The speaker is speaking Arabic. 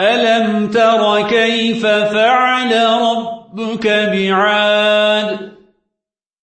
ألم تر كيف فعل ربك بعاد؟